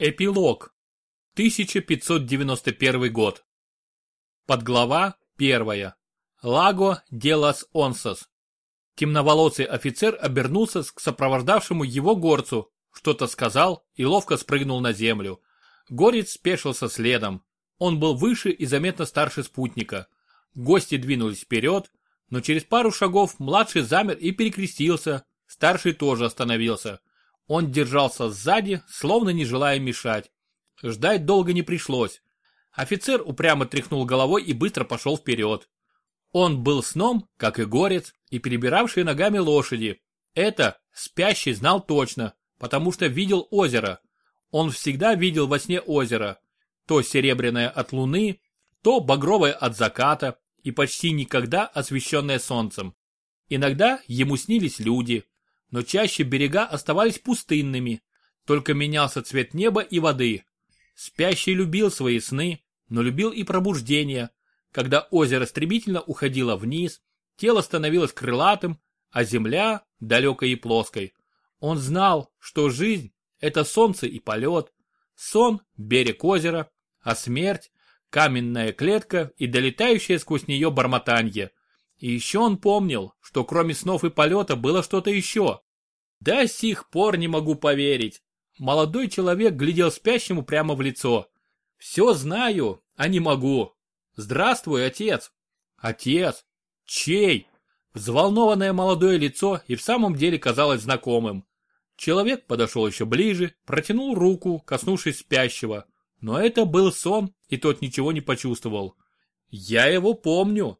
Эпилог. 1591 год. Подглава 1. Лаго де лас Онсас. Темноволосый офицер обернулся к сопровождавшему его горцу, что-то сказал и ловко спрыгнул на землю. Горец спешился следом. Он был выше и заметно старше спутника. Гости двинулись вперед, но через пару шагов младший замер и перекрестился, старший тоже остановился. Он держался сзади, словно не желая мешать. Ждать долго не пришлось. Офицер упрямо тряхнул головой и быстро пошел вперед. Он был сном, как и горец, и перебиравший ногами лошади. Это спящий знал точно, потому что видел озеро. Он всегда видел во сне озеро. То серебряное от луны, то багровое от заката и почти никогда освещенное солнцем. Иногда ему снились люди, но чаще берега оставались пустынными, только менялся цвет неба и воды. Спящий любил свои сны, но любил и пробуждение, когда озеро стремительно уходило вниз, тело становилось крылатым, а земля – далекой и плоской. Он знал, что жизнь – это солнце и полет, сон – берег озера, а смерть – каменная клетка и долетающее сквозь нее бормотанье. И еще он помнил, что кроме снов и полета было что-то еще. До сих пор не могу поверить. Молодой человек глядел спящему прямо в лицо. Все знаю, а не могу. Здравствуй, отец. Отец? Чей? Взволнованное молодое лицо и в самом деле казалось знакомым. Человек подошел еще ближе, протянул руку, коснувшись спящего. Но это был сон, и тот ничего не почувствовал. Я его помню,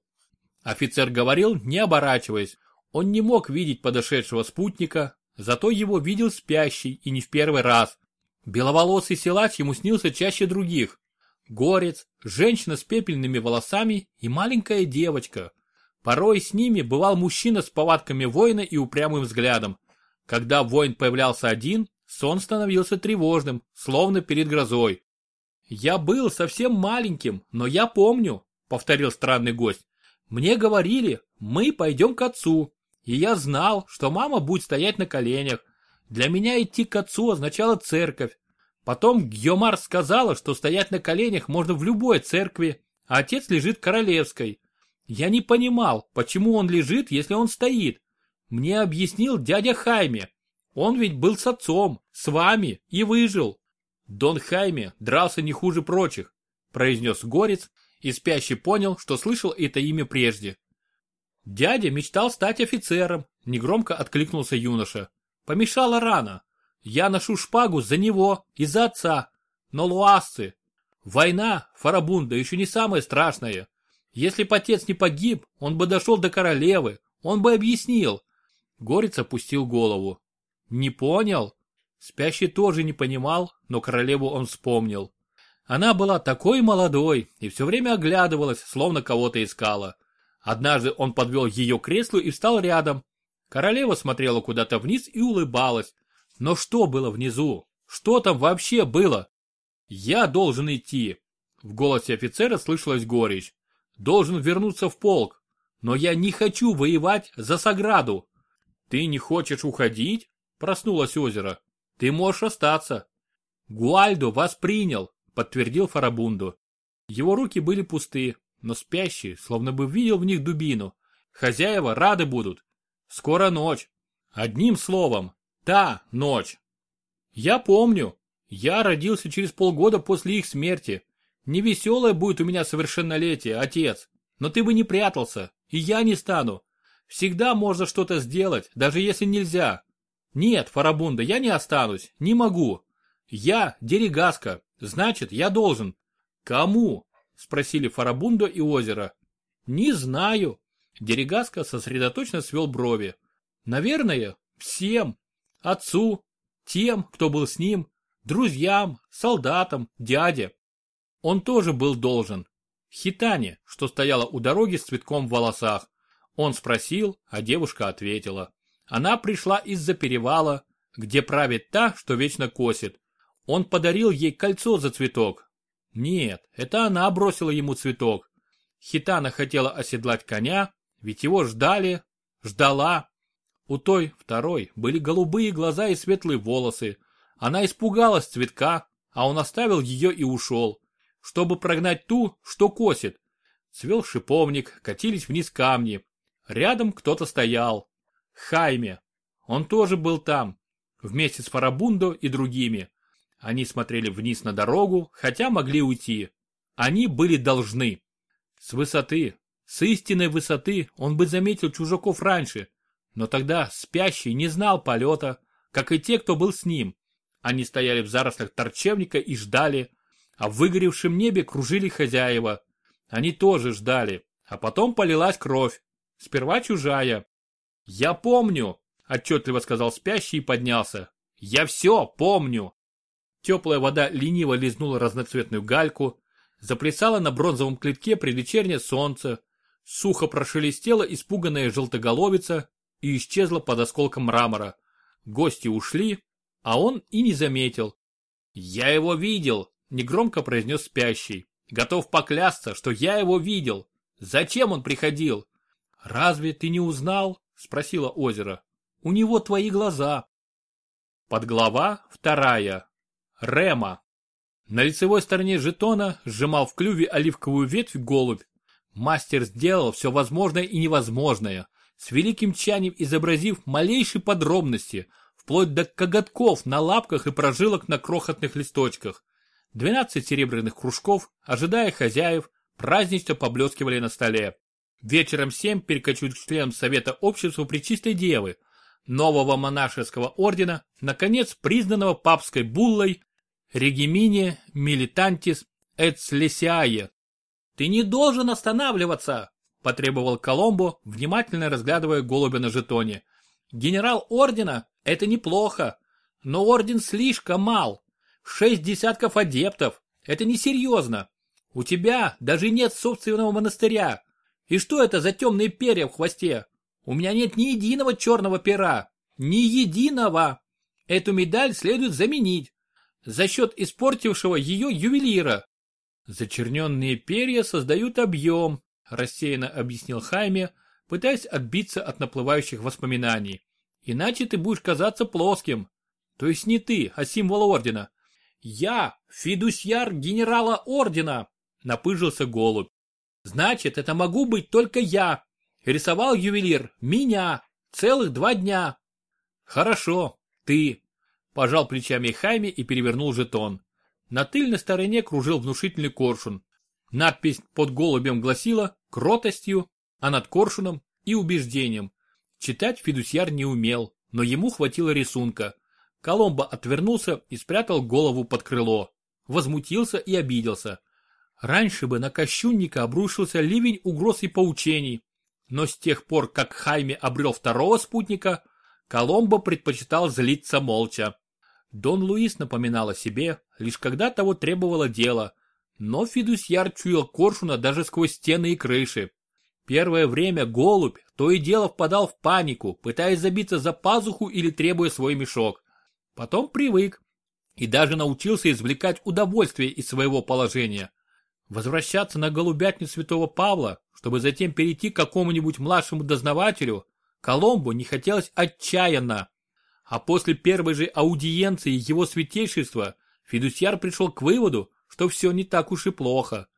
Офицер говорил, не оборачиваясь. Он не мог видеть подошедшего спутника, зато его видел спящий и не в первый раз. Беловолосый силач ему снился чаще других. Горец, женщина с пепельными волосами и маленькая девочка. Порой с ними бывал мужчина с повадками воина и упрямым взглядом. Когда воин появлялся один, сон становился тревожным, словно перед грозой. «Я был совсем маленьким, но я помню», — повторил странный гость. Мне говорили, мы пойдем к отцу, и я знал, что мама будет стоять на коленях. Для меня идти к отцу означало церковь. Потом Гьомар сказала, что стоять на коленях можно в любой церкви, а отец лежит королевской. Я не понимал, почему он лежит, если он стоит. Мне объяснил дядя Хайме. Он ведь был с отцом, с вами и выжил. Дон Хайме дрался не хуже прочих, произнес Горец и спящий понял, что слышал это имя прежде. Дядя мечтал стать офицером, негромко откликнулся юноша. Помешала рано. Я ношу шпагу за него и за отца. Но луасцы. Война, Фарабунда, еще не самое страшное. Если бы отец не погиб, он бы дошел до королевы, он бы объяснил. Горец опустил голову. Не понял? Спящий тоже не понимал, но королеву он вспомнил. Она была такой молодой и все время оглядывалась, словно кого-то искала. Однажды он подвел ее к креслу и встал рядом. Королева смотрела куда-то вниз и улыбалась. Но что было внизу? Что там вообще было? Я должен идти. В голосе офицера слышалась горечь. Должен вернуться в полк. Но я не хочу воевать за Саграду. Ты не хочешь уходить? Проснулось озеро. Ты можешь остаться. Гуальдо вас принял подтвердил Фарабунду. Его руки были пусты, но спящий, словно бы видел в них дубину. Хозяева рады будут. Скоро ночь. Одним словом, та ночь. Я помню. Я родился через полгода после их смерти. Невеселое будет у меня совершеннолетие, отец. Но ты бы не прятался, и я не стану. Всегда можно что-то сделать, даже если нельзя. Нет, Фарабунда, я не останусь, не могу. Я Деригаска, Значит, я должен. Кому? Спросили Фарабундо и Озеро. Не знаю. Дерегаска сосредоточенно свел брови. Наверное, всем. Отцу, тем, кто был с ним, друзьям, солдатам, дяде. Он тоже был должен. Хитане, что стояла у дороги с цветком в волосах. Он спросил, а девушка ответила. Она пришла из-за перевала, где правит та, что вечно косит. Он подарил ей кольцо за цветок. Нет, это она бросила ему цветок. Хитана хотела оседлать коня, ведь его ждали, ждала. У той, второй, были голубые глаза и светлые волосы. Она испугалась цветка, а он оставил ее и ушел, чтобы прогнать ту, что косит. Цвел шиповник, катились вниз камни. Рядом кто-то стоял. Хайме. Он тоже был там, вместе с Фарабундо и другими. Они смотрели вниз на дорогу, хотя могли уйти. Они были должны. С высоты, с истинной высоты он бы заметил чужаков раньше, но тогда спящий не знал полета, как и те, кто был с ним. Они стояли в зарослях торчевника и ждали, а в выгоревшем небе кружили хозяева. Они тоже ждали, а потом полилась кровь, сперва чужая. «Я помню», — отчетливо сказал спящий и поднялся. «Я все помню». Теплая вода лениво лизнула разноцветную гальку, заплясала на бронзовом клетке предвечернее солнце, сухо прошелестела испуганная желтоголовица и исчезла под осколком мрамора. Гости ушли, а он и не заметил. «Я его видел», — негромко произнес спящий. «Готов поклясться, что я его видел. Зачем он приходил?» «Разве ты не узнал?» — спросила озеро. «У него твои глаза». Подглава вторая. Рема. На лицевой стороне жетона сжимал в клюве оливковую ветвь голубь. Мастер сделал все возможное и невозможное, с великим тщанием изобразив малейшие подробности, вплоть до коготков на лапках и прожилок на крохотных листочках. Двенадцать серебряных кружков, ожидая хозяев, празднично поблескивали на столе. Вечером семь перекочуют к членам Совета Общества Пречистой Девы, нового монашеского ордена, наконец признанного папской буллой Регимине Милитантис Эцлесиае. «Ты не должен останавливаться!» – потребовал Коломбо, внимательно разглядывая голубя на жетоне. «Генерал ордена – это неплохо, но орден слишком мал. Шесть десятков адептов – это несерьезно. У тебя даже нет собственного монастыря. И что это за темные перья в хвосте? У меня нет ни единого черного пера. Ни единого. Эту медаль следует заменить за счет испортившего ее ювелира. Зачерненные перья создают объем, рассеянно объяснил Хайме, пытаясь отбиться от наплывающих воспоминаний. Иначе ты будешь казаться плоским. То есть не ты, а символ ордена. Я фидусьяр генерала ордена, напыжился голубь. Значит, это могу быть только я. Рисовал ювелир меня целых два дня. Хорошо, ты, Пожал плечами Хайми и перевернул жетон. На тыльной стороне кружил внушительный коршун. Надпись под голубем гласила «кротостью», а над коршуном и убеждением. Читать Федусьяр не умел, но ему хватило рисунка. Коломбо отвернулся и спрятал голову под крыло. Возмутился и обиделся. Раньше бы на кощунника обрушился ливень угроз и поучений. Но с тех пор, как Хайме обрел второго спутника, Коломбо предпочитал злиться молча. Дон Луис напоминал о себе, лишь когда того требовало дело, но Фидусьяр чуял коршуна даже сквозь стены и крыши. Первое время голубь то и дело впадал в панику, пытаясь забиться за пазуху или требуя свой мешок. Потом привык и даже научился извлекать удовольствие из своего положения. Возвращаться на голубятню святого Павла, чтобы затем перейти к какому-нибудь младшему дознавателю, Коломбу не хотелось отчаянно. А после первой же аудиенции его святейшества Федусьяр пришел к выводу, что все не так уж и плохо.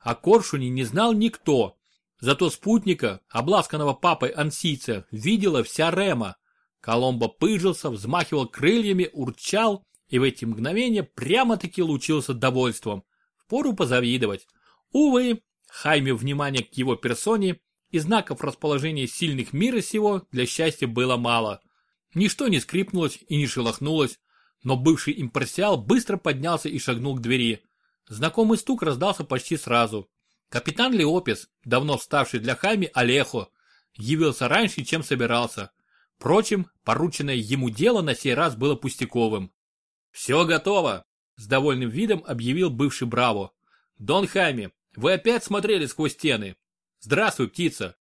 О Коршуне не знал никто. Зато спутника, обласканного папой ансийца, видела вся Рема. Коломбо пыжился, взмахивал крыльями, урчал и в эти мгновения прямо-таки лучился довольством. Впору позавидовать. Увы, Хайме внимания к его персоне и знаков расположения сильных мира сего для счастья было мало. Ничто не скрипнулось и не шелохнулось, но бывший импарсиал быстро поднялся и шагнул к двери. Знакомый стук раздался почти сразу. Капитан Леопис, давно вставший для Хайми Олехо, явился раньше, чем собирался. Впрочем, порученное ему дело на сей раз было пустяковым. «Все готово!» – с довольным видом объявил бывший Браво. «Дон Хайми, вы опять смотрели сквозь стены? Здравствуй, птица!»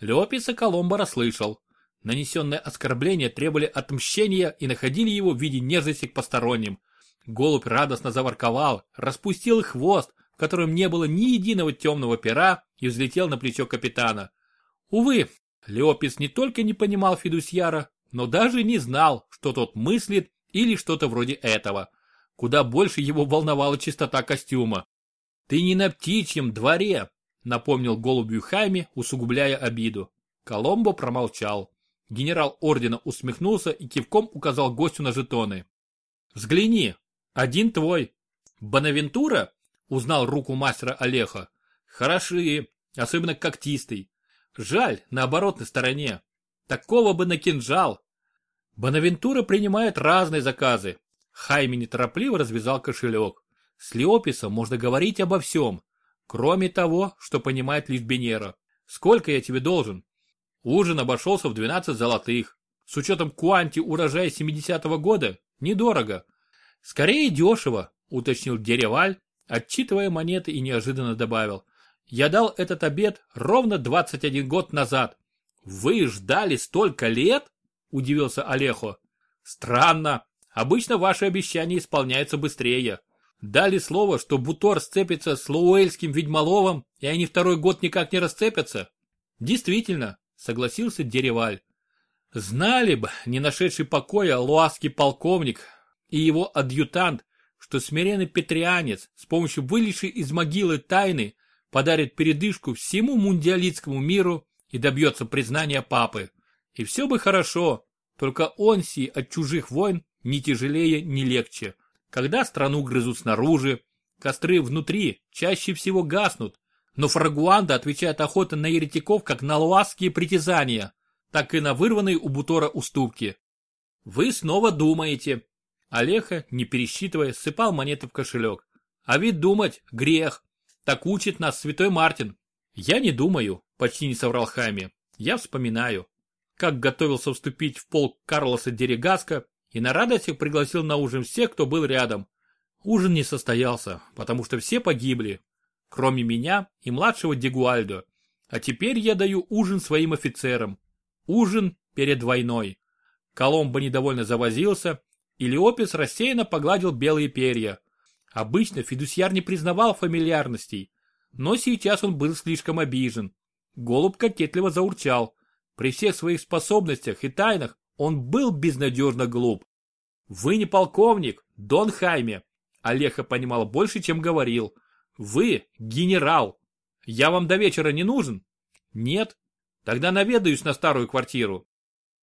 Леописа Коломбо расслышал. Нанесенные оскорбления требовали отмщения и находили его в виде нежности к посторонним. Голубь радостно заворковал, распустил хвост, в котором не было ни единого темного пера, и взлетел на плечо капитана. Увы, Леопис не только не понимал Федусьяра, но даже не знал, что тот мыслит или что-то вроде этого. Куда больше его волновала чистота костюма. «Ты не на птичьем дворе», — напомнил голубью Хайме, усугубляя обиду. Коломбо промолчал. Генерал ордена усмехнулся и кивком указал гостю на жетоны. «Взгляни, один твой. Бонавентура?» — узнал руку мастера Олеха. «Хороши, особенно когтистый. Жаль, на оборотной стороне. Такого бы на кинжал. Бонавентура принимает разные заказы. Хайми неторопливо развязал кошелек. С Леописом можно говорить обо всем, кроме того, что понимает лишь Бенера. Сколько я тебе должен? Ужин обошелся в 12 золотых. С учетом куанти урожая 70-го года, недорого. Скорее дешево, уточнил Дереваль, отчитывая монеты и неожиданно добавил. Я дал этот обед ровно 21 год назад. Вы ждали столько лет? Удивился Олехо. Странно. Обычно ваши обещания исполняются быстрее. Дали слово, что Бутор сцепится с Луэльским ведьмоловом, и они второй год никак не расцепятся. Действительно, согласился Дереваль. Знали бы, не нашедший покоя луаский полковник и его адъютант, что смиренный петрианец с помощью вылезшей из могилы тайны подарит передышку всему мундиалитскому миру и добьется признания папы. И все бы хорошо, только он си от чужих войн ни тяжелее, ни легче. Когда страну грызут снаружи, костры внутри чаще всего гаснут, но Фрагуанда отвечает охотой на еретиков как на луасские притязания, так и на вырванные у Бутора уступки. Вы снова думаете. Олеха, не пересчитывая, сыпал монеты в кошелек. А ведь думать – грех. Так учит нас святой Мартин. Я не думаю, почти не соврал Хайме. Я вспоминаю, как готовился вступить в полк Карлоса Дерегаска и на радостях пригласил на ужин всех, кто был рядом. Ужин не состоялся, потому что все погибли, кроме меня и младшего Дегуальдо. А теперь я даю ужин своим офицерам. Ужин перед войной. Коломбо недовольно завозился, и Леопис рассеянно погладил белые перья. Обычно Федусьяр не признавал фамильярностей, но сейчас он был слишком обижен. Голубь кокетливо заурчал. При всех своих способностях и тайнах он был безнадежно глуп. «Вы не полковник, Дон Хайме!» Олеха понимал больше, чем говорил. «Вы генерал! Я вам до вечера не нужен?» «Нет? Тогда наведаюсь на старую квартиру».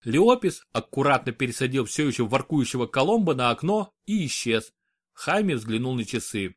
Леопис аккуратно пересадил все еще воркующего Коломбо на окно и исчез. Хайме взглянул на часы.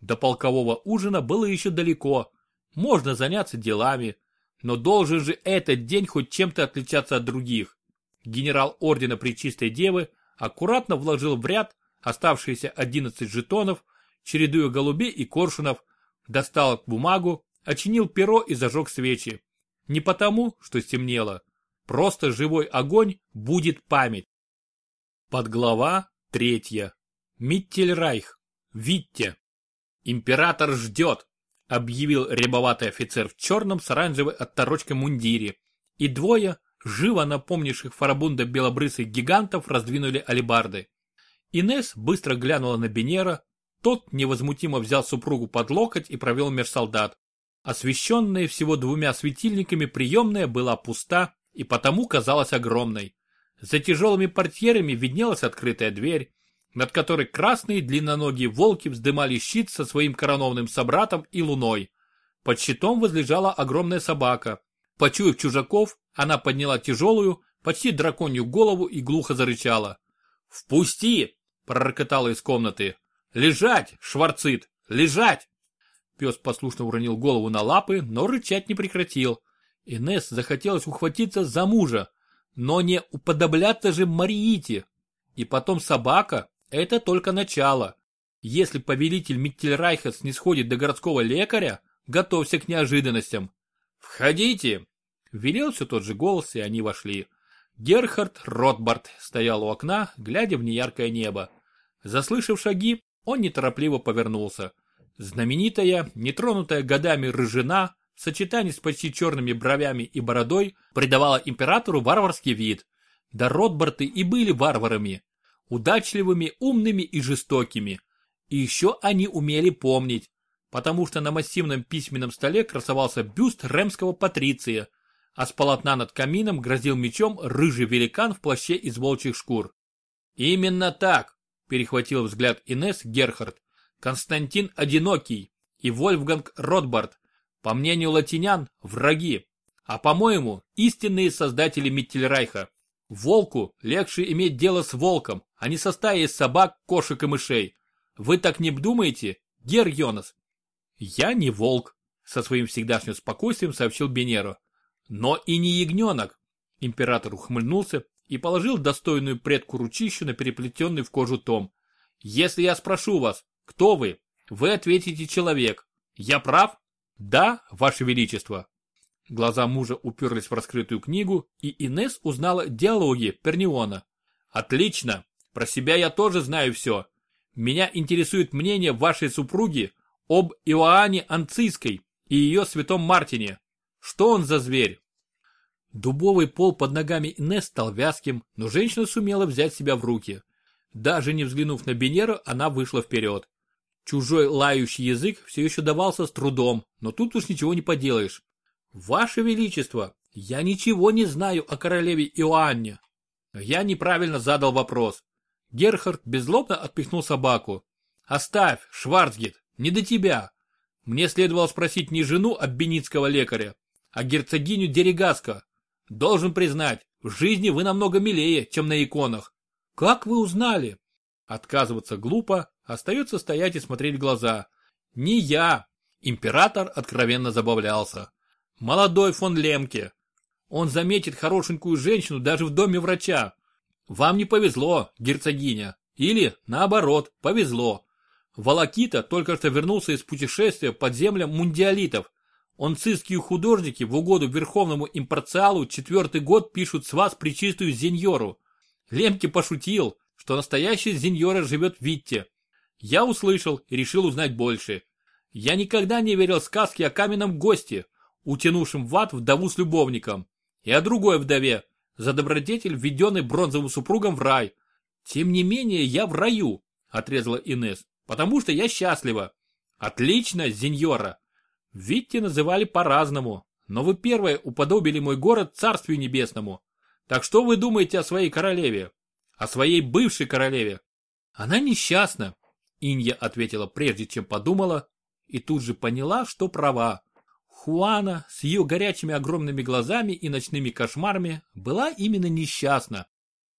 До полкового ужина было еще далеко. Можно заняться делами. Но должен же этот день хоть чем-то отличаться от других. Генерал ордена Пречистой Девы аккуратно вложил в ряд оставшиеся 11 жетонов, чередуя голубей и коршунов, достал бумагу, очинил перо и зажег свечи. Не потому, что стемнело. Просто живой огонь будет память. Подглава третья. Миттельрайх. Витте. Император ждет, объявил рябоватый офицер в черном с оранжевой отторочкой мундире. И двое, живо напомнивших фарабунда белобрысых гигантов, раздвинули алебарды. Инес быстро глянула на Бенера, тот невозмутимо взял супругу под локоть и провел меж солдат. Освещенная всего двумя светильниками приемная была пуста и потому казалась огромной. За тяжелыми портьерами виднелась открытая дверь, над которой красные длинноногие волки вздымали щит со своим коронованным собратом и луной. Под щитом возлежала огромная собака. Почуяв чужаков, она подняла тяжелую, почти драконью голову и глухо зарычала. «Впусти!» – пророкотала из комнаты. «Лежать, шварцит! Лежать!» Пес послушно уронил голову на лапы, но рычать не прекратил. Инесс захотелось ухватиться за мужа, но не уподобляться же Мариите. И потом собака, это только начало. Если повелитель Миттельрайха снисходит до городского лекаря, готовься к неожиданностям. «Входите!» Велел все тот же голос, и они вошли. Герхард Ротбард стоял у окна, глядя в неяркое небо. Заслышав шаги, он неторопливо повернулся. Знаменитая, нетронутая годами рыжина, в сочетании с почти черными бровями и бородой, придавала императору варварский вид. Да Ротбарты и были варварами удачливыми, умными и жестокими. И еще они умели помнить, потому что на массивном письменном столе красовался бюст ремского патриция, а с полотна над камином грозил мечом рыжий великан в плаще из волчьих шкур. Именно так, перехватил взгляд Инес Герхард, Константин Одинокий и Вольфганг Ротбард, по мнению латинян, враги, а по-моему, истинные создатели Миттельрайха. Волку легче иметь дело с волком, а не со стаей собак, кошек и мышей. Вы так не думаете, Гер Йонас? Я не волк, со своим всегдашним спокойствием сообщил Бенеро. Но и не ягненок. Император ухмыльнулся и положил достойную предку ручищу на переплетенный в кожу том. Если я спрошу вас, кто вы, вы ответите человек. Я прав? Да, ваше величество. Глаза мужа уперлись в раскрытую книгу, и Инес узнала диалоги Перниона. «Отлично! Про себя я тоже знаю все. Меня интересует мнение вашей супруги об Иоанне Анцийской и ее святом Мартине. Что он за зверь?» Дубовый пол под ногами Инес стал вязким, но женщина сумела взять себя в руки. Даже не взглянув на Бенера, она вышла вперед. Чужой лающий язык все еще давался с трудом, но тут уж ничего не поделаешь. «Ваше Величество, я ничего не знаю о королеве Иоанне». Я неправильно задал вопрос. Герхард беззлобно отпихнул собаку. «Оставь, Шварцгет, не до тебя. Мне следовало спросить не жену аббиницкого лекаря, а герцогиню Дерегаско. Должен признать, в жизни вы намного милее, чем на иконах. Как вы узнали?» Отказываться глупо, остается стоять и смотреть в глаза. Не я. Император откровенно забавлялся. Молодой фон Лемке. Он заметит хорошенькую женщину даже в доме врача. Вам не повезло, герцогиня. Или, наоборот, повезло. Волокита только что вернулся из путешествия под землям мундиалитов. Онцистские художники в угоду верховному импарциалу четвертый год пишут с вас причистую зеньору. Лемке пошутил, что настоящая зеньора живет в Витте. Я услышал и решил узнать больше. Я никогда не верил сказке о каменном госте, утянувшим в ад вдову с любовником, и о другой вдове, за добродетель, введенный бронзовым супругом в рай. Тем не менее, я в раю, отрезала Инес, потому что я счастлива. Отлично, Зиньора. Витте называли по-разному, но вы первые уподобили мой город царствию небесному. Так что вы думаете о своей королеве? О своей бывшей королеве? Она несчастна, Инья ответила прежде, чем подумала, и тут же поняла, что права. Хуана с ее горячими огромными глазами и ночными кошмарами была именно несчастна.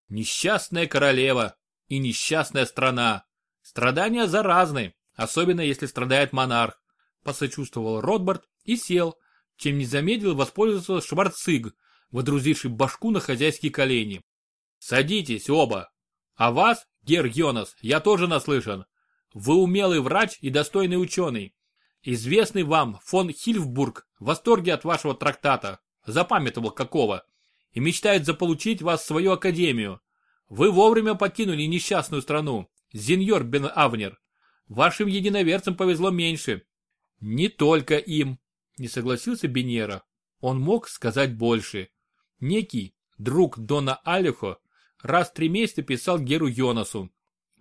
Несчастная королева и несчастная страна. Страдания заразны, особенно если страдает монарх. Посочувствовал Ротбард и сел, чем не замедлил воспользоваться Шварцыг, водрузивший башку на хозяйские колени. Садитесь оба. А вас, Гер Йонас, я тоже наслышан. Вы умелый врач и достойный ученый. Известный вам фон Хильфбург в восторге от вашего трактата, запамятовал какого, и мечтает заполучить вас в свою академию. Вы вовремя покинули несчастную страну, Зиньор Бен Авнер. Вашим единоверцам повезло меньше. Не только им, не согласился Бенера. Он мог сказать больше. Некий друг Дона Алихо раз в три месяца писал Геру Йонасу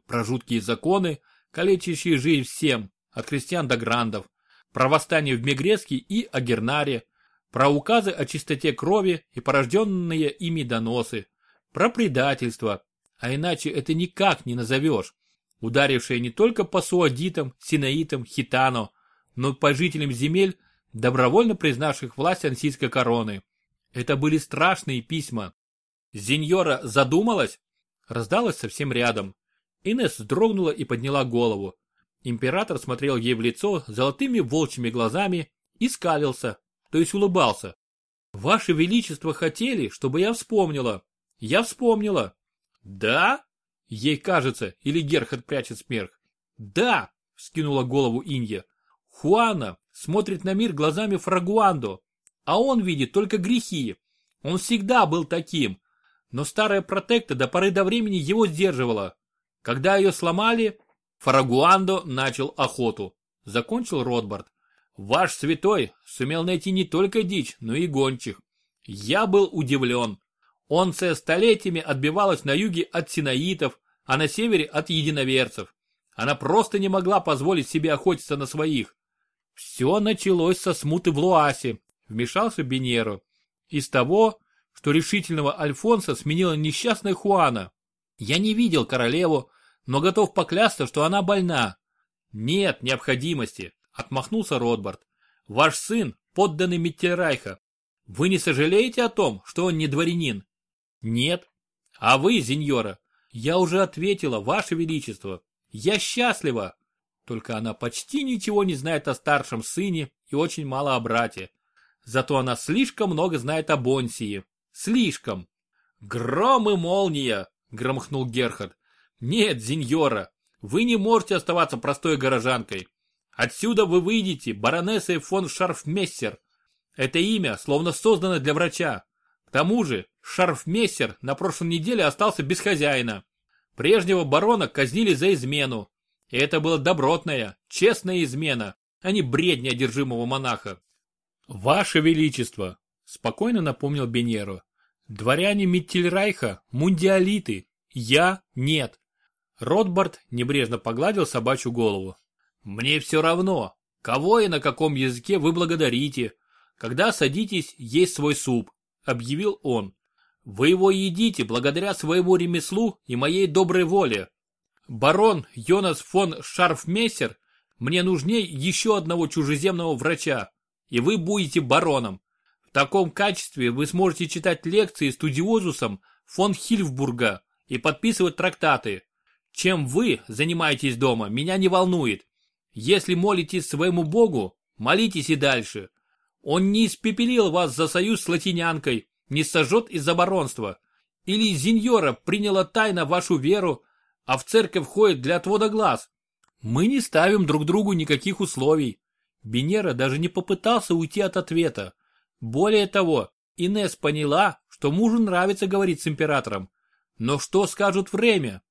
про жуткие законы, калечащие жизнь всем, от крестьян до грандов, про восстание в Мегреске и Агернаре, про указы о чистоте крови и порожденные ими доносы, про предательство, а иначе это никак не назовешь, ударившее не только по суадитам, синаитам, хитано, но по жителям земель, добровольно признавших власть ансийской короны. Это были страшные письма. Зиньора задумалась? Раздалась совсем рядом. Инесс вздрогнула и подняла голову. Император смотрел ей в лицо золотыми волчьими глазами и скалился, то есть улыбался. Ваше Величество хотели, чтобы я вспомнила. Я вспомнила. Да? Ей кажется, или Герхард прячет смех. Да, скинула голову Инья. Хуана смотрит на мир глазами Фрагуандо, а он видит только грехи. Он всегда был таким. Но старая протекта до поры до времени его сдерживала. Когда ее сломали, Фарагуандо начал охоту. Закончил Ротбард. Ваш святой сумел найти не только дичь, но и гончих. Я был удивлен. Онция столетиями отбивалась на юге от синаитов, а на севере от единоверцев. Она просто не могла позволить себе охотиться на своих. Все началось со смуты в Луасе, вмешался Бенеро. Из того, что решительного Альфонса сменила несчастная Хуана. Я не видел королеву, но готов поклясться, что она больна. Нет необходимости, отмахнулся Ротбард. Ваш сын подданный Миттельрайха. Вы не сожалеете о том, что он не дворянин? Нет. А вы, сеньора, я уже ответила, ваше величество. Я счастлива. Только она почти ничего не знает о старшем сыне и очень мало о брате. Зато она слишком много знает о Бонсии. Слишком. Гром и молния, громыхнул Герхард. Нет, сеньора, вы не можете оставаться простой горожанкой. Отсюда вы выйдете баронессой фон Шарфмессер. Это имя словно создано для врача. К тому же Шарфмессер на прошлой неделе остался без хозяина. Прежнего барона казнили за измену. И это была добротная, честная измена, а не бредня одержимого монаха. «Ваше Величество!» – спокойно напомнил Бенеро. «Дворяне Миттельрайха – мундиалиты. Я – нет». Ротбард небрежно погладил собачью голову. «Мне все равно, кого и на каком языке вы благодарите, когда садитесь есть свой суп», – объявил он. «Вы его едите благодаря своему ремеслу и моей доброй воле. Барон Йонас фон Шарфмессер мне нужнее еще одного чужеземного врача, и вы будете бароном. В таком качестве вы сможете читать лекции студиозусам фон Хильфбурга и подписывать трактаты. Чем вы занимаетесь дома, меня не волнует. Если молитесь своему богу, молитесь и дальше. Он не испепелил вас за союз с латинянкой, не сожжет из-за баронства. Или Зиньора приняла тайно вашу веру, а в церковь ходит для отвода глаз. Мы не ставим друг другу никаких условий. Бенера даже не попытался уйти от ответа. Более того, Инес поняла, что мужу нравится говорить с императором. Но что скажут время?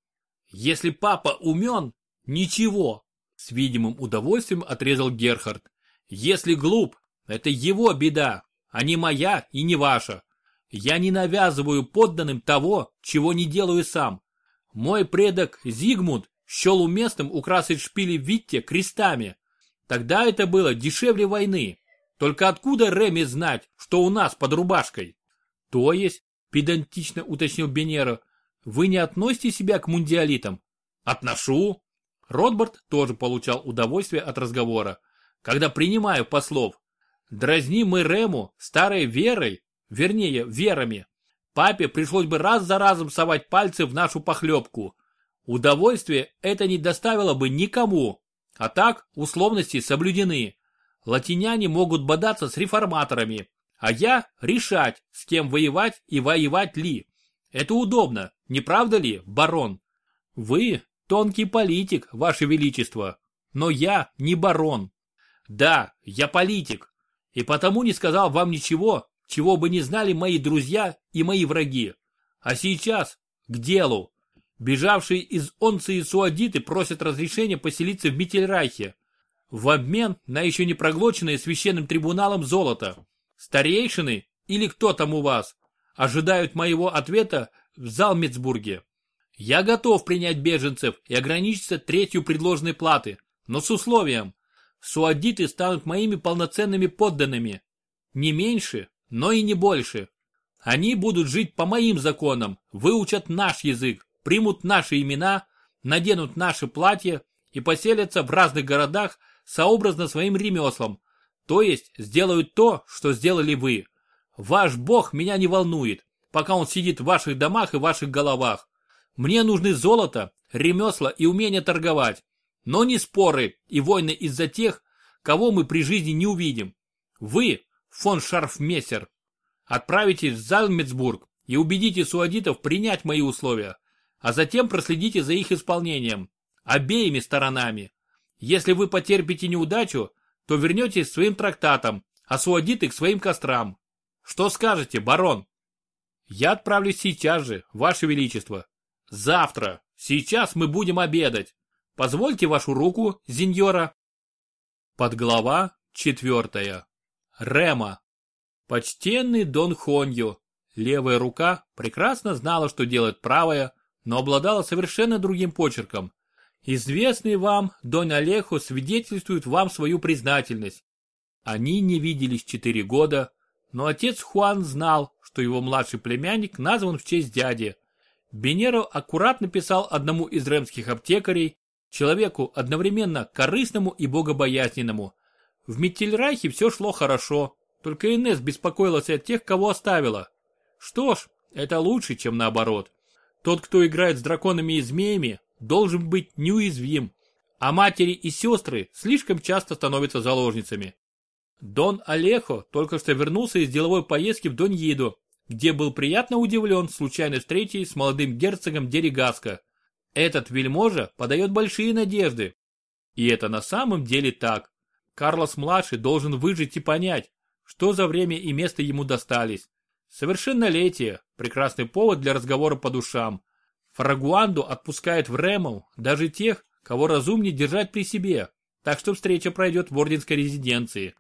Если папа умен, ничего. С видимым удовольствием отрезал Герхард. Если глуп, это его беда, а не моя и не ваша. Я не навязываю подданным того, чего не делаю сам. Мой предок Зигмунд счел уместным украсить шпили Витте крестами. Тогда это было дешевле войны. Только откуда Реми знать, что у нас под рубашкой? То есть, педантично уточнил Бенеро, вы не относите себя к мундиалитам? Отношу. Ротбард тоже получал удовольствие от разговора. Когда принимаю послов, дразни мы Рему старой верой, вернее, верами. Папе пришлось бы раз за разом совать пальцы в нашу похлебку. Удовольствие это не доставило бы никому, а так, условности соблюдены. Латиняне могут бодаться с реформаторами, а я решать, с кем воевать и воевать ли. Это удобно, не правда ли, барон? Вы тонкий политик, ваше величество, но я не барон. Да, я политик, и потому не сказал вам ничего, чего бы не знали мои друзья и мои враги. А сейчас к делу. Бежавшие из Онцы и Суадиты просят разрешения поселиться в Миттельрайхе в обмен на еще не проглоченное священным трибуналом золото. Старейшины или кто там у вас ожидают моего ответа в Залмецбурге. Я готов принять беженцев и ограничиться третью предложенной платы, но с условием. Суадиты станут моими полноценными подданными. Не меньше, но и не больше. Они будут жить по моим законам, выучат наш язык, примут наши имена, наденут наши платья и поселятся в разных городах сообразно своим ремеслам, то есть сделают то, что сделали вы. Ваш бог меня не волнует, пока он сидит в ваших домах и ваших головах. Мне нужны золото, ремесла и умение торговать, но не споры и войны из-за тех, кого мы при жизни не увидим. Вы, фон Шарфмессер, отправитесь в Зальмецбург и убедите суадитов принять мои условия а затем проследите за их исполнением. Обеими сторонами. Если вы потерпите неудачу, то вернетесь к своим трактатам, а суадиты к своим кострам. Что скажете, барон? Я отправлюсь сейчас же, ваше величество. Завтра. Сейчас мы будем обедать. Позвольте вашу руку, зиньора. Подглава четвертая. Рема. Почтенный Дон Хоньо. Левая рука прекрасно знала, что делает правая, но обладала совершенно другим почерком. Известный вам Дон Алехо свидетельствует вам свою признательность. Они не виделись четыре года, но отец Хуан знал, что его младший племянник назван в честь дяди. Бенеро аккуратно писал одному из ремских аптекарей, человеку одновременно корыстному и богобоязненному. В Миттельрайхе все шло хорошо, только Инесс беспокоилась о тех, кого оставила. Что ж, это лучше, чем наоборот. Тот, кто играет с драконами и змеями, должен быть неуязвим, а матери и сестры слишком часто становятся заложницами. Дон Алехо только что вернулся из деловой поездки в Доньиду, где был приятно удивлен случайной встречей с молодым герцогом Дерегаско. Этот вельможа подает большие надежды. И это на самом деле так. Карлос-младший должен выжить и понять, что за время и место ему достались. Совершеннолетие – прекрасный повод для разговора по душам. Фрагуанду отпускает в Рэмл даже тех, кого разумнее держать при себе, так что встреча пройдет в орденской резиденции.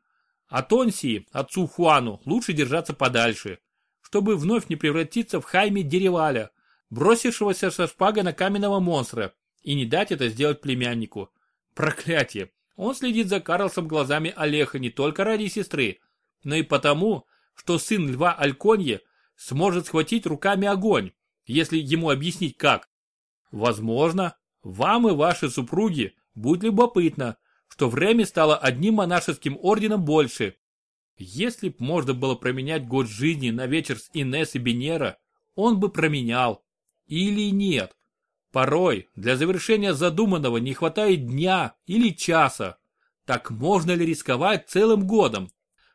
А Тонсии, отцу Хуану, лучше держаться подальше, чтобы вновь не превратиться в Хайме Дереваля, бросившегося со шпагой на каменного монстра, и не дать это сделать племяннику. Проклятие! Он следит за Карлсом глазами Олеха не только ради сестры, но и потому, что сын льва Альконье сможет схватить руками огонь, если ему объяснить как. Возможно, вам и ваши супруги будет любопытно, что время стало одним монашеским орденом больше. Если б можно было променять год жизни на вечер с Инесс и Бенера, он бы променял. Или нет. Порой для завершения задуманного не хватает дня или часа. Так можно ли рисковать целым годом?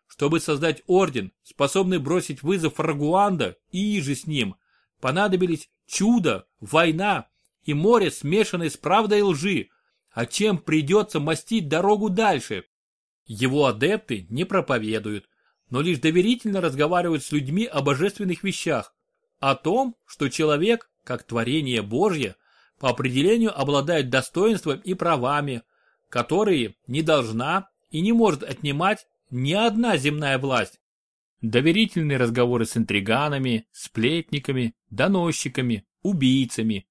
Чтобы создать орден, способный бросить вызов Фрагуанда и же с ним, понадобились чудо, война и море, смешанное с правдой и лжи, а чем придется мастить дорогу дальше. Его адепты не проповедуют, но лишь доверительно разговаривают с людьми о божественных вещах, о том, что человек, как творение Божье, по определению обладает достоинством и правами, которые не должна и не может отнимать ни одна земная власть. Доверительные разговоры с интриганами, сплетниками, доносчиками, убийцами,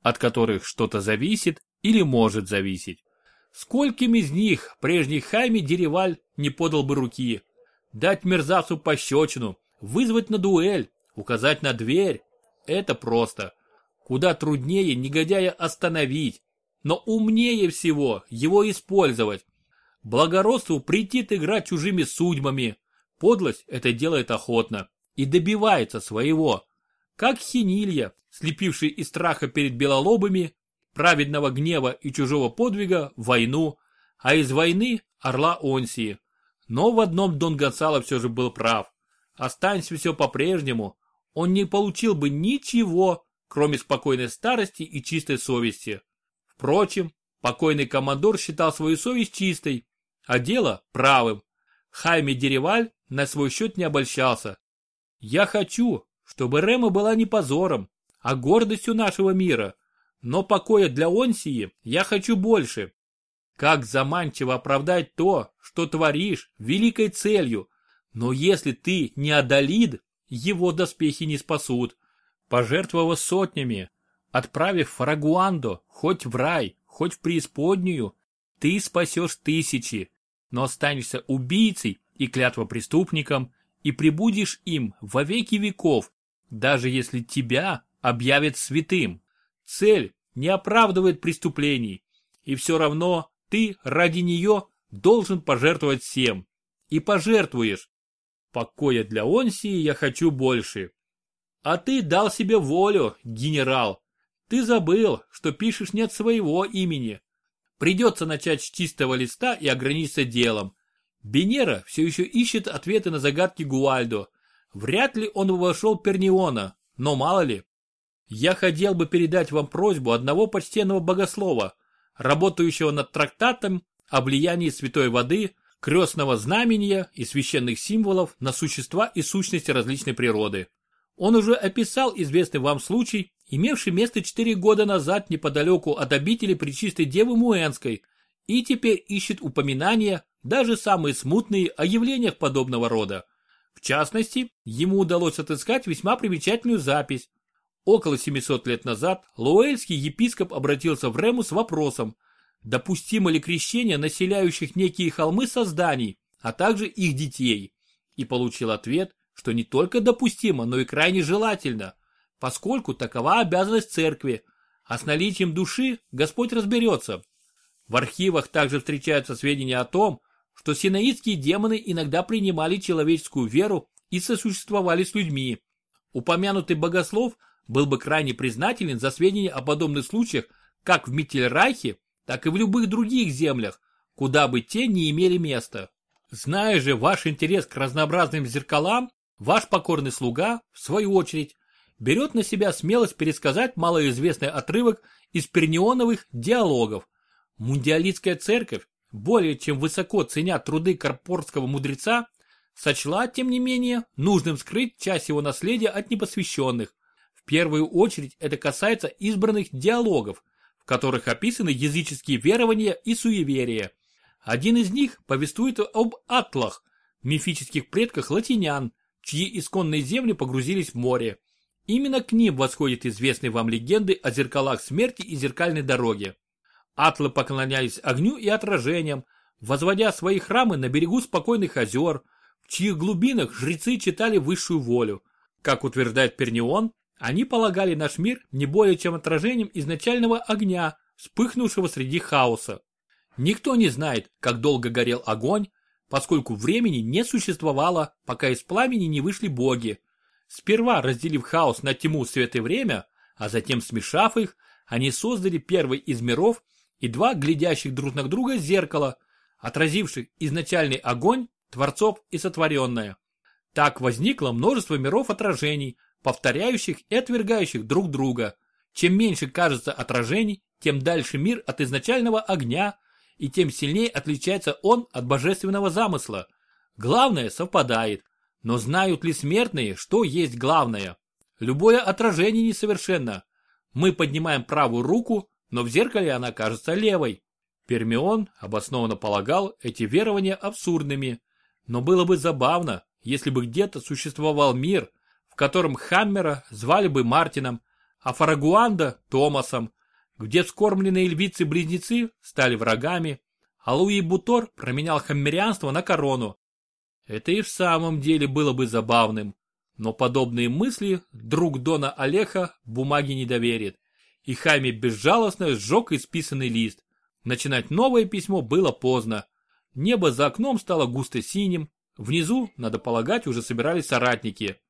от которых что-то зависит или может зависеть. Скольким из них прежний Хайми Дереваль не подал бы руки? Дать мерзавцу пощечину, вызвать на дуэль, указать на дверь – это просто. Куда труднее негодяя остановить, но умнее всего его использовать. Благородству претит играть чужими судьбами. Подлость это делает охотно и добивается своего. Как хинилья, слепивший из страха перед белолобами, праведного гнева и чужого подвига войну, а из войны орла Онсии. Но в одном Дон Гонсало все же был прав. Останься все по-прежнему, он не получил бы ничего, кроме спокойной старости и чистой совести. Впрочем, покойный командор считал свою совесть чистой, а дело правым. Хайме Дереваль на свой счет не обольщался. Я хочу, чтобы Рема была не позором, а гордостью нашего мира. Но покоя для Онсии я хочу больше. Как заманчиво оправдать то, что творишь, великой целью. Но если ты не Адалид, его доспехи не спасут. Пожертвовав сотнями, отправив Фарагуандо хоть в рай, хоть в преисподнюю, ты спасешь тысячи, но останешься убийцей и клятвопреступником, и прибудешь им во веки веков, даже если тебя объявят святым. Цель не оправдывает преступлений, и все равно ты ради нее должен пожертвовать всем. И пожертвуешь. Покоя для Онсии я хочу больше. А ты дал себе волю, генерал. Ты забыл, что пишешь не от своего имени. Придется начать с чистого листа и ограничиться делом. Бенера все еще ищет ответы на загадки Гуальдо. Вряд ли он вошел Перниона, но мало ли. Я хотел бы передать вам просьбу одного почтенного богослова, работающего над трактатом о влиянии святой воды, крестного знамения и священных символов на существа и сущности различной природы. Он уже описал известный вам случай, имевший место четыре года назад неподалеку от обители Пречистой Девы Муэнской, и теперь ищет упоминания, даже самые смутные, о явлениях подобного рода. В частности, ему удалось отыскать весьма примечательную запись. Около 700 лет назад луэльский епископ обратился в Рему с вопросом, допустимо ли крещение населяющих некие холмы созданий, а также их детей, и получил ответ, что не только допустимо, но и крайне желательно. поскольку такова обязанность церкви, а с наличием души Господь разберется. В архивах также встречаются сведения о том, что синаитские демоны иногда принимали человеческую веру и сосуществовали с людьми. Упомянутый богослов был бы крайне признателен за сведения о подобных случаях как в Миттельрайхе, так и в любых других землях, куда бы те не имели места. Зная же ваш интерес к разнообразным зеркалам, ваш покорный слуга, в свою очередь, берет на себя смелость пересказать малоизвестный отрывок из пернионовых диалогов. Мундиалитская церковь, более чем высоко ценя труды карпорского мудреца, сочла, тем не менее, нужным скрыть часть его наследия от непосвященных. В первую очередь это касается избранных диалогов, в которых описаны языческие верования и суеверия. Один из них повествует об атлах, мифических предках латинян, чьи исконные земли погрузились в море. Именно к ним восходят известные вам легенды о зеркалах смерти и зеркальной дороге. Атлы поклонялись огню и отражениям, возводя свои храмы на берегу спокойных озер, в чьих глубинах жрецы читали высшую волю. Как утверждает Пернион, они полагали наш мир не более чем отражением изначального огня, вспыхнувшего среди хаоса. Никто не знает, как долго горел огонь, поскольку времени не существовало, пока из пламени не вышли боги. Сперва разделив хаос на тьму, свет и время, а затем смешав их, они создали первый из миров и два глядящих друг на друга зеркала, отразивших изначальный огонь, творцов и сотворенное. Так возникло множество миров отражений, повторяющих и отвергающих друг друга. Чем меньше кажется отражений, тем дальше мир от изначального огня, и тем сильнее отличается он от божественного замысла. Главное совпадает. Но знают ли смертные, что есть главное? Любое отражение несовершенно. Мы поднимаем правую руку, но в зеркале она кажется левой. Пермион обоснованно полагал эти верования абсурдными. Но было бы забавно, если бы где-то существовал мир, в котором Хаммера звали бы Мартином, а Фарагуанда – Томасом, где скормленные львицы-близнецы стали врагами, а Луи Бутор променял хаммерианство на корону. Это и в самом деле было бы забавным, но подобные мысли друг Дона Олеха бумаги не доверит. И Хайме безжалостно сжег исписанный лист. Начинать новое письмо было поздно. Небо за окном стало густо синим, внизу, надо полагать, уже собирались соратники.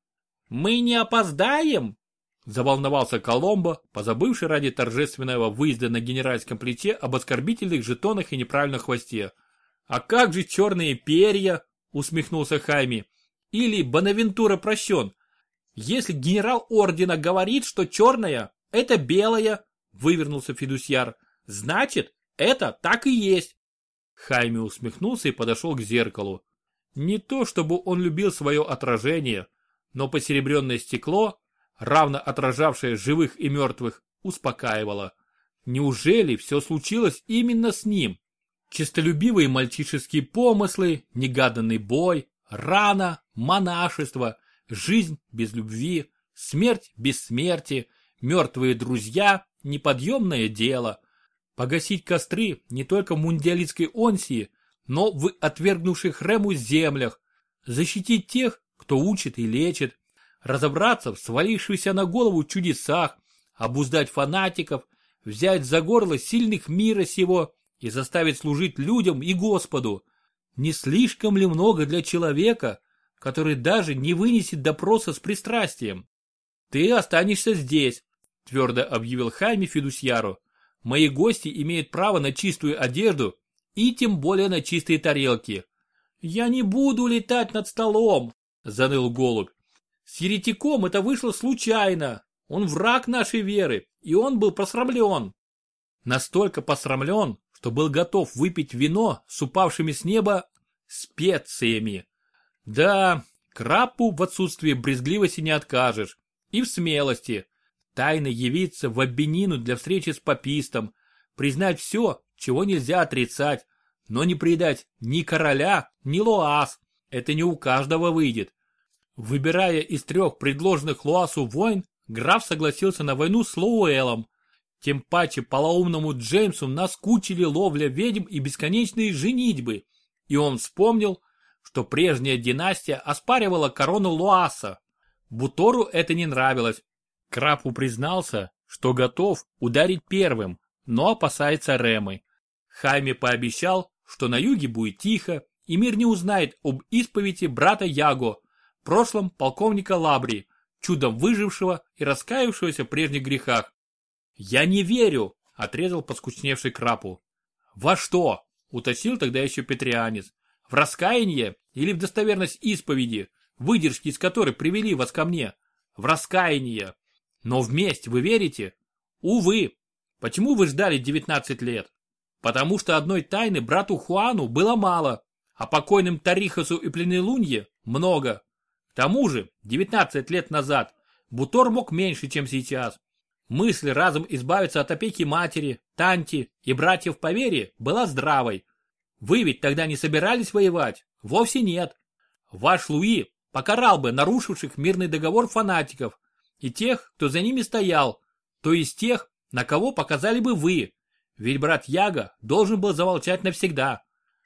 «Мы не опоздаем?» Заволновался Коломбо, позабывший ради торжественного выезда на генеральском плече об оскорбительных жетонах и неправильном хвосте. «А как же черные перья?» – усмехнулся Хайми. «Или Бонавентура прощен. Если генерал ордена говорит, что черная – это белая», – вывернулся Федусьяр, – «значит, это так и есть». Хайми усмехнулся и подошел к зеркалу. Не то, чтобы он любил свое отражение, но посеребренное стекло равно отражавшая живых и мертвых, успокаивала. Неужели все случилось именно с ним? Чистолюбивые мальчишеские помыслы, негаданный бой, рана, монашество, жизнь без любви, смерть без смерти, мертвые друзья, неподъемное дело. Погасить костры не только в мундиалитской Онсии, но в отвергнувших Рему землях, защитить тех, кто учит и лечит, разобраться в свалившихся на голову чудесах, обуздать фанатиков, взять за горло сильных мира сего и заставить служить людям и Господу. Не слишком ли много для человека, который даже не вынесет допроса с пристрастием? Ты останешься здесь, твердо объявил Хайми Федусьяру. Мои гости имеют право на чистую одежду и тем более на чистые тарелки. Я не буду летать над столом, заныл голубь. С еретиком это вышло случайно. Он враг нашей веры, и он был посрамлен. Настолько посрамлен, что был готов выпить вино с упавшими с неба специями. Да, крапу в отсутствии брезгливости не откажешь. И в смелости. Тайно явиться в Аббинину для встречи с папистом. Признать все, чего нельзя отрицать. Но не предать ни короля, ни Лоас. Это не у каждого выйдет. Выбирая из трех предложенных Луасу войн, граф согласился на войну с Лоуэлом. Тем паче полоумному Джеймсу наскучили ловля ведьм и бесконечные женитьбы, и он вспомнил, что прежняя династия оспаривала корону Луаса. Бутору это не нравилось. Крапу признался, что готов ударить первым, но опасается Ремы. Хайме пообещал, что на юге будет тихо, и мир не узнает об исповеди брата Яго, в прошлом полковника Лабри, чудом выжившего и раскаявшегося в прежних грехах. «Я не верю!» – отрезал поскучневший Крапу. «Во что?» – уточнил тогда еще Петрианец. «В раскаяние или в достоверность исповеди, выдержки из которой привели вас ко мне? В раскаяние. Но вместе вы верите? Увы. Почему вы ждали 19 лет? Потому что одной тайны брату Хуану было мало, а покойным Тарихасу и Пленелунье много. К тому же, 19 лет назад Бутор мог меньше, чем сейчас. Мысль разом избавиться от опеки матери, Танти и братьев по вере была здравой. Вы ведь тогда не собирались воевать? Вовсе нет. Ваш Луи покарал бы нарушивших мирный договор фанатиков и тех, кто за ними стоял, то есть тех, на кого показали бы вы. Ведь брат Яга должен был замолчать навсегда.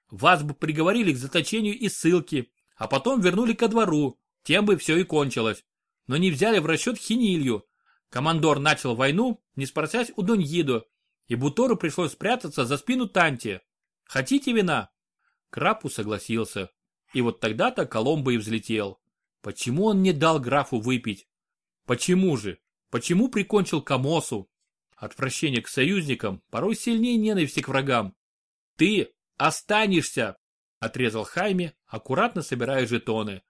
Вас бы приговорили к заточению и ссылке, а потом вернули ко двору, тем бы все и кончилось. Но не взяли в расчет хинилью. Командор начал войну, не спросясь у Доньидо, и Бутору пришлось спрятаться за спину Танти. Хотите вина? Крапу согласился. И вот тогда-то Коломбо и взлетел. Почему он не дал графу выпить? Почему же? Почему прикончил Камосу? Отвращение к союзникам порой сильнее ненависти к врагам. Ты останешься, отрезал Хайме, аккуратно собирая жетоны.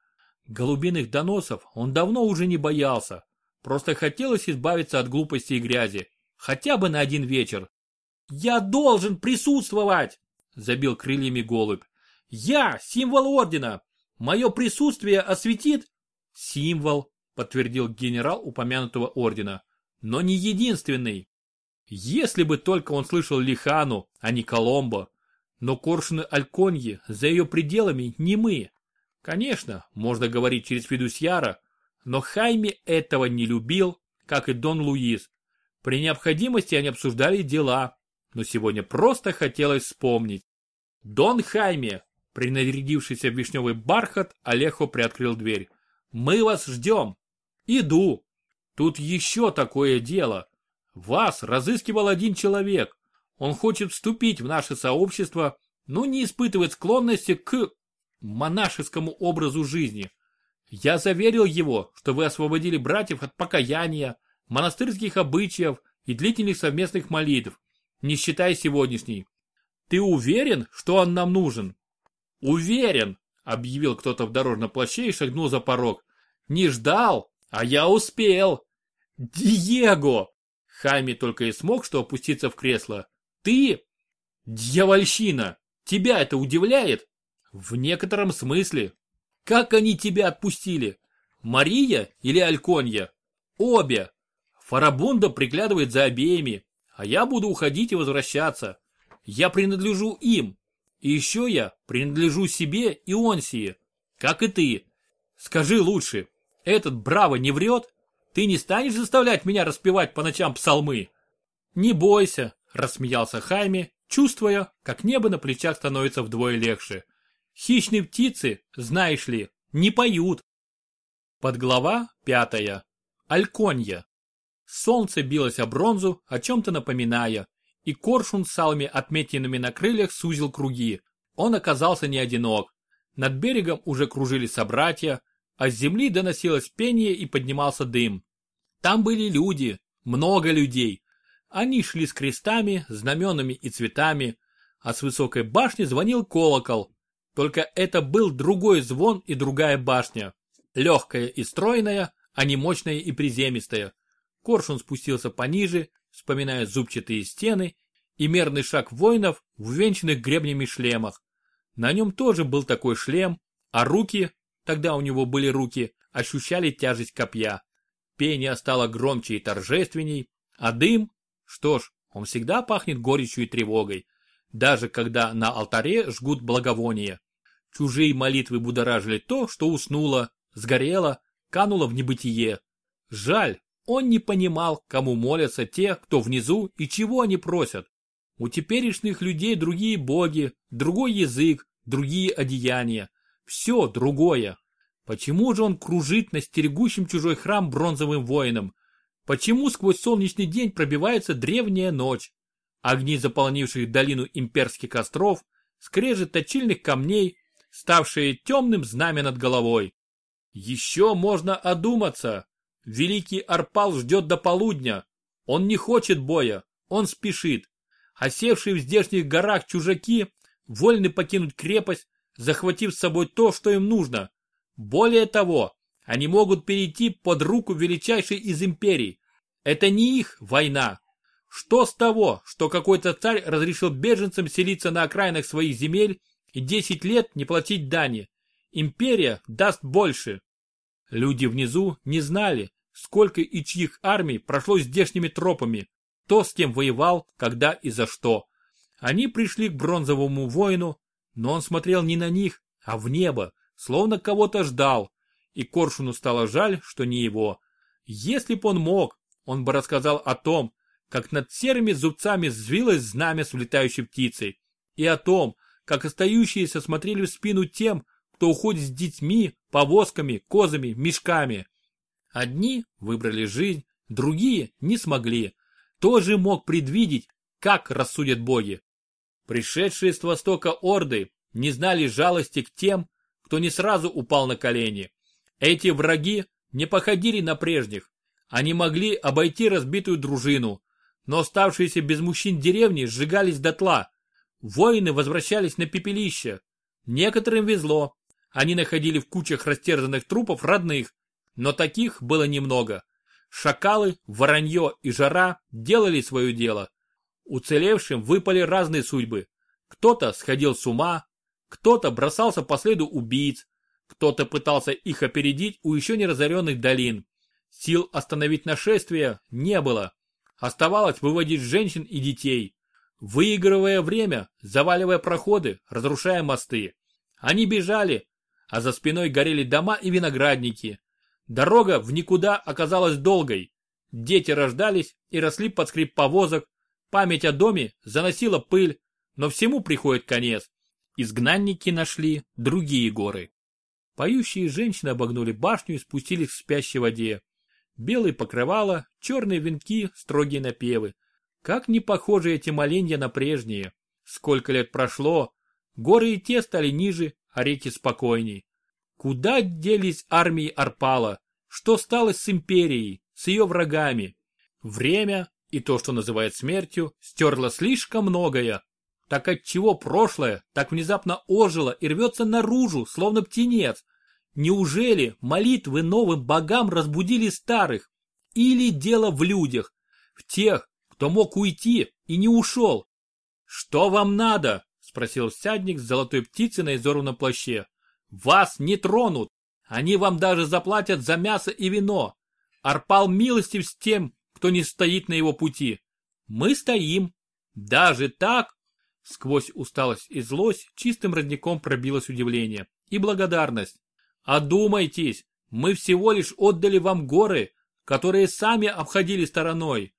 Голубиных доносов он давно уже не боялся. Просто хотелось избавиться от глупости и грязи. Хотя бы на один вечер. «Я должен присутствовать!» Забил крыльями голубь. «Я символ ордена! Мое присутствие осветит...» «Символ», подтвердил генерал упомянутого ордена. «Но не единственный. Если бы только он слышал Лихану, а не Коломбо. Но коршуны Альконьи за ее пределами не мы. Конечно, можно говорить через Федусьяра, но Хайме этого не любил, как и Дон Луис. При необходимости они обсуждали дела, но сегодня просто хотелось вспомнить. Дон Хайме, принарядившийся в вишневый бархат, Олехо приоткрыл дверь. «Мы вас ждем!» «Иду!» «Тут еще такое дело. Вас разыскивал один человек. Он хочет вступить в наше сообщество, но не испытывает склонности к монашескому образу жизни. Я заверил его, что вы освободили братьев от покаяния, монастырских обычаев и длительных совместных молитв, не считая сегодняшней. Ты уверен, что он нам нужен? Уверен, объявил кто-то в дорожном плаще и шагнул за порог. Не ждал, а я успел. Диего! Хайми только и смог что опуститься в кресло. Ты? Дьявольщина! Тебя это удивляет? В некотором смысле. Как они тебя отпустили? Мария или Альконья? Обе. Фарабунда приглядывает за обеими, а я буду уходить и возвращаться. Я принадлежу им. И еще я принадлежу себе и Онсии, как и ты. Скажи лучше, этот браво не врет? Ты не станешь заставлять меня распевать по ночам псалмы? Не бойся, рассмеялся Хайме, чувствуя, как небо на плечах становится вдвое легче. Хищные птицы, знаешь ли, не поют. Подглава пятая. Альконья. Солнце билось о бронзу, о чем-то напоминая, и коршун с алыми отметинами на крыльях сузил круги. Он оказался не одинок. Над берегом уже кружили собратья, а с земли доносилось пение и поднимался дым. Там были люди, много людей. Они шли с крестами, знаменами и цветами, а с высокой башни звонил колокол, только это был другой звон и другая башня. Легкая и стройная, а не мощная и приземистая. Коршун спустился пониже, вспоминая зубчатые стены и мерный шаг воинов в увенчанных гребнями шлемах. На нем тоже был такой шлем, а руки, тогда у него были руки, ощущали тяжесть копья. Пение стало громче и торжественней, а дым, что ж, он всегда пахнет горечью и тревогой, даже когда на алтаре жгут благовония. Чужие молитвы будоражили то, что уснуло, сгорело, кануло в небытие. Жаль, он не понимал, кому молятся те, кто внизу и чего они просят. У теперешних людей другие боги, другой язык, другие одеяния. Все другое. Почему же он кружит на стерегущем чужой храм бронзовым воином? Почему сквозь солнечный день пробивается древняя ночь? Огни, заполнивших долину имперских костров, скрежет точильных камней, ставшие темным знамя над головой. Еще можно одуматься. Великий Арпал ждет до полудня. Он не хочет боя, он спешит. Осевшие в здешних горах чужаки вольны покинуть крепость, захватив с собой то, что им нужно. Более того, они могут перейти под руку величайшей из империй. Это не их война. Что с того, что какой-то царь разрешил беженцам селиться на окраинах своих земель и 10 лет не платить дани? Империя даст больше. Люди внизу не знали, сколько и чьих армий прошло здешними тропами, кто с кем воевал, когда и за что. Они пришли к бронзовому воину, но он смотрел не на них, а в небо, словно кого-то ждал, и Коршуну стало жаль, что не его. Если б он мог, он бы рассказал о том, как над серыми зубцами взвилось знамя с улетающей птицей, и о том, как остающиеся смотрели в спину тем, кто уходит с детьми, повозками, козами, мешками. Одни выбрали жизнь, другие не смогли. Тоже мог предвидеть, как рассудят боги. Пришедшие с востока орды не знали жалости к тем, кто не сразу упал на колени. Эти враги не походили на прежних. Они могли обойти разбитую дружину, но оставшиеся без мужчин деревни сжигались дотла. Воины возвращались на пепелище. Некоторым везло. Они находили в кучах растерзанных трупов родных, но таких было немного. Шакалы, воронье и жара делали свое дело. Уцелевшим выпали разные судьбы. Кто-то сходил с ума, кто-то бросался по следу убийц, кто-то пытался их опередить у еще не разоренных долин. Сил остановить нашествие не было. Оставалось выводить женщин и детей. Выигрывая время, заваливая проходы, разрушая мосты. Они бежали, а за спиной горели дома и виноградники. Дорога в никуда оказалась долгой. Дети рождались и росли под скрип повозок. Память о доме заносила пыль, но всему приходит конец. Изгнанники нашли другие горы. Поющие женщины обогнули башню и спустились в спящей воде. Белые покрывала, черные венки, строгие напевы. Как не похожи эти моленья на прежние. Сколько лет прошло, горы и те стали ниже, а реки спокойней. Куда делись армии Арпала? Что стало с империей, с ее врагами? Время и то, что называют смертью, стерло слишком многое. Так отчего прошлое так внезапно ожило и рвется наружу, словно птенец? Неужели молитвы новым богам разбудили старых? Или дело в людях, в тех, кто мог уйти и не ушел? «Что вам надо?» – спросил всадник с золотой птицей на изорванном плаще. «Вас не тронут. Они вам даже заплатят за мясо и вино. Арпал милостив с тем, кто не стоит на его пути. Мы стоим. Даже так Сквозь усталость и злость чистым родником пробилось удивление и благодарность. Одумайтесь, мы всего лишь отдали вам горы, которые сами обходили стороной.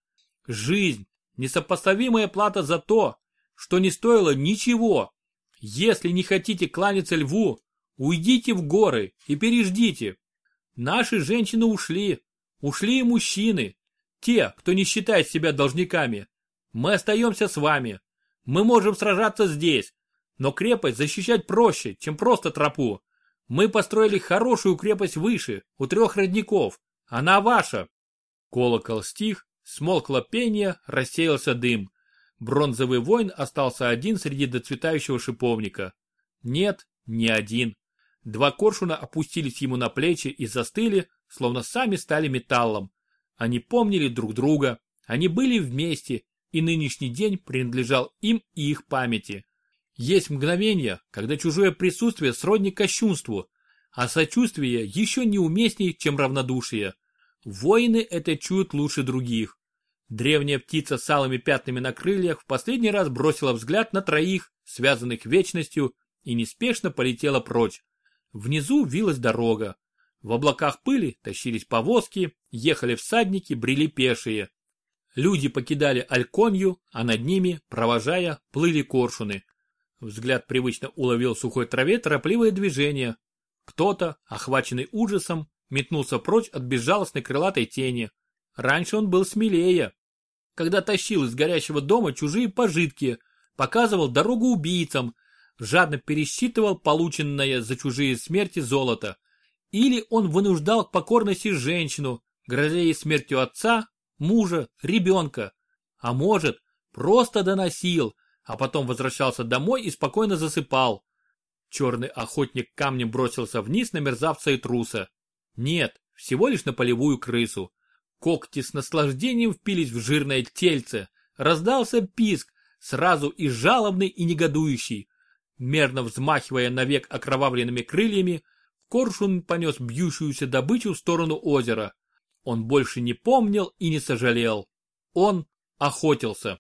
Жизнь – несопоставимая плата за то, что не стоило ничего. Если не хотите кланяться льву, уйдите в горы и переждите. Наши женщины ушли, ушли и мужчины, те, кто не считает себя должниками. Мы остаемся с вами, мы можем сражаться здесь, но крепость защищать проще, чем просто тропу. Мы построили хорошую крепость выше, у трех родников. Она ваша. Колокол стих, смолкло пение, рассеялся дым. Бронзовый воин остался один среди доцветающего шиповника. Нет, не один. Два коршуна опустились ему на плечи и застыли, словно сами стали металлом. Они помнили друг друга, они были вместе, и нынешний день принадлежал им и их памяти. Есть мгновения, когда чужое присутствие сродни кощунству, а сочувствие еще неуместнее, чем равнодушие. Воины это чуют лучше других. Древняя птица с алыми пятнами на крыльях в последний раз бросила взгляд на троих, связанных вечностью, и неспешно полетела прочь. Внизу вилась дорога. В облаках пыли тащились повозки, ехали всадники, брели пешие. Люди покидали Альконью, а над ними, провожая, плыли коршуны. Взгляд привычно уловил в сухой траве торопливое движение. Кто-то, охваченный ужасом, метнулся прочь от безжалостной крылатой тени. Раньше он был смелее. Когда тащил из горящего дома чужие пожитки, показывал дорогу убийцам, жадно пересчитывал полученное за чужие смерти золото. Или он вынуждал к покорности женщину, грозя ей смертью отца, мужа, ребенка. А может, просто доносил, а потом возвращался домой и спокойно засыпал. Черный охотник камнем бросился вниз на мерзавца и труса. Нет, всего лишь на полевую крысу. Когти с наслаждением впились в жирное тельце. Раздался писк, сразу и жалобный, и негодующий. Мерно взмахивая навек окровавленными крыльями, коршун понес бьющуюся добычу в сторону озера. Он больше не помнил и не сожалел. Он охотился.